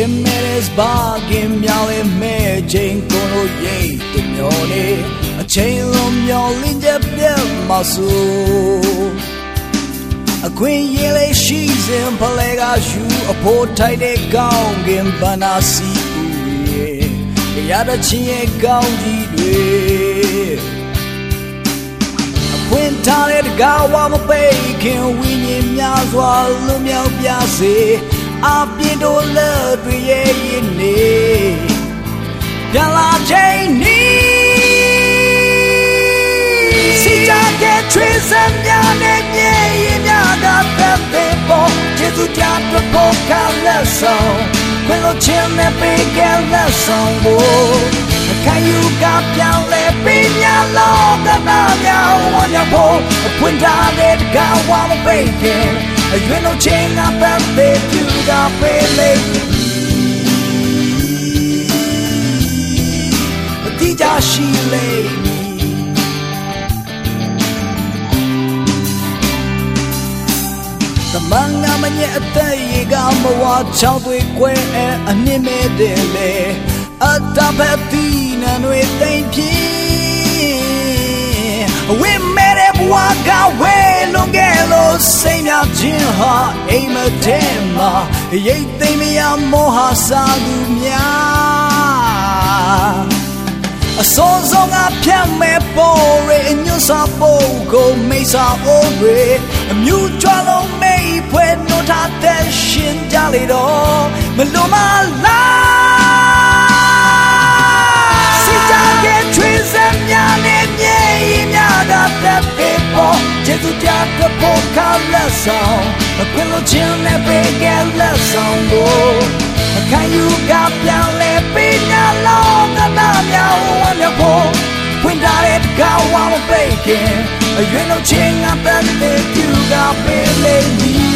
Women is bargain မြောင်းလေးမဲ့ချိန်ကိုလို့ရိတ်တမျောနေအချိန်လုံးမျောလင်းချက်ပြတ်မဆူအခွင့်ရေးလေးရှိစဉ်ဖလဲကယူအဖို့ထိုက်တဲ့ကောင်းကင်ဘနာစီဦးရဲ့ရရချင်းရဲ့ကောင်းကြီးတွေခွင်ထားတဲ့တကားဝမပိတ်ခင်ဝိညာဉ်များစွာလွမြောက်ပြစေ အပြင်းတို့လက်တွေရဲ့ရင်နေပြန်လာချိန်နီစီကြတဲ့ထွေးစံများနဲ့မြေရင်များကသက်သက်ပေါ်ကျေးဇူးတရားတို့ပေါ်ကလက်ဆောင်ခွင်လို့ချင်းနဲ့ပေးကလက်ဆောင်ဖို့ခံယူကပြောင်းလဲပေးညာလောကနာများဝမ်းမြောက်ဖို့အခွင့်ထားတဲ့ကဝါမပိတ်ခင်အရွယ်လုံးချင်းကပတ်သေးပြူကပေး သမန်ငါမညအသက်ရေကမဝါချောင်းတွေကွဲအနှစ်မဲ့တယ်လေအတပတိနံတွေသိမ့်ပြေဝိမဲတဲ့ဘဝကဝဲလွန်ခဲ့လို့စိတ်များခြင်းဟာအိမ်မထဲမှာရိတ်သိမ့်မရမောဟစာသူများအစောဆုံးကဖြတ်မဲ့ပေါ်ရအညွတ်စာပုံကိုမိစာအိုးရအမြူကြွလုံးမိ ဖွဲနှုတ်ထားတဲ့ရှင်ကြလေတော့မလွန်မလားစီကြရဲ့ချွေးစံများနဲ့မြေရင်များကတပ်ပေပေါ်ကျေသူကြတဲ့ပေါ်ကလက်ဆောင်အခွင့်လို့ခြင်းနဲ့ပေးကလက်ဆောင်ကိုခံယူကပြောင်းလဲပေးညာလောကနာများဝမ်းမြောက်ဖို့ဖွင့်ထားတဲ့ကောင်းဝမ်းမပိတ်ခင်အရွယ်လုံးချင်းကပန်းတဲ့ပြူကပေးလေမီဝိ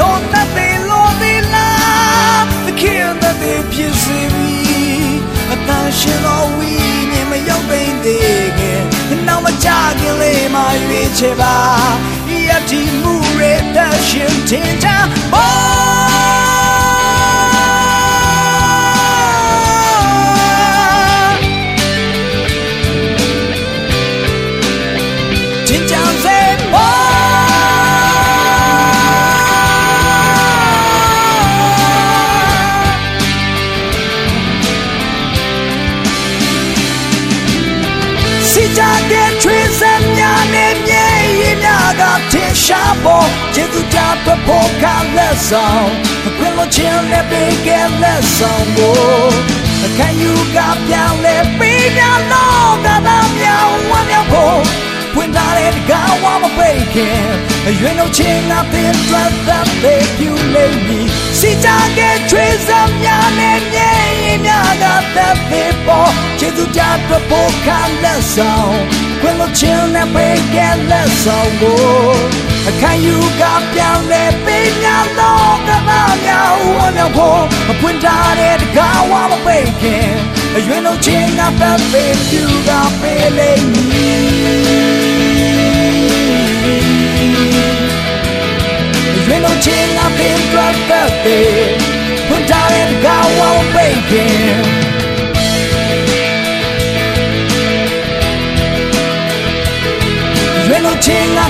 အထောက်နဲ့ပေလို့ဒီလားသခင်တဲ့ဖြစ်စီပြီးအတန်ရှင်တော်ဝိညာဉ်မရောက်သိသေးခင်နောက်မကြခင်လေးမရွေးချယ်ပါယတိမှုရတဲ့ရှင်တင်ချ တဲ့ချွေးစံများနဲ့မြေရင်များကထင်ရှားပေါ်ကျေသူကြတော့ပေါ်ကလက်ဆောင်အခွင့်လို့ချင်းနဲ့ပေးကလက်ဆောင်ကိုခံယူကပြောင်းလဲပေးပြလို့ကသာမြောင်းဝမ်းမြောက် ဖို့ဖွင့်ထားတဲ့ကဝါမပိတ်ခင်အရွယ်နှုတ်ချင်းကပင်ထွက်သက်သေးပြူလိမ့်မည်စီကြတဲ့ချွေးစံများနဲ့မြေရင်များကသက်သေးပေါ်ကျေသူကြတော့ပေါ်ကလက်ဆောင်ခွင့်လို့ချင်းနဲ့ပေးကလက်ဆောင်ကိုခံယူကပြောင်းလဲပေးညာတော့ကသာမြောင်းဝမ်းမြောက်ဖို့အဖွင့်ထားတဲ့ကဝါမပိတ်ခင် you know chin up that baby you got feeling you know chin up in blood birthday put down in the car while en la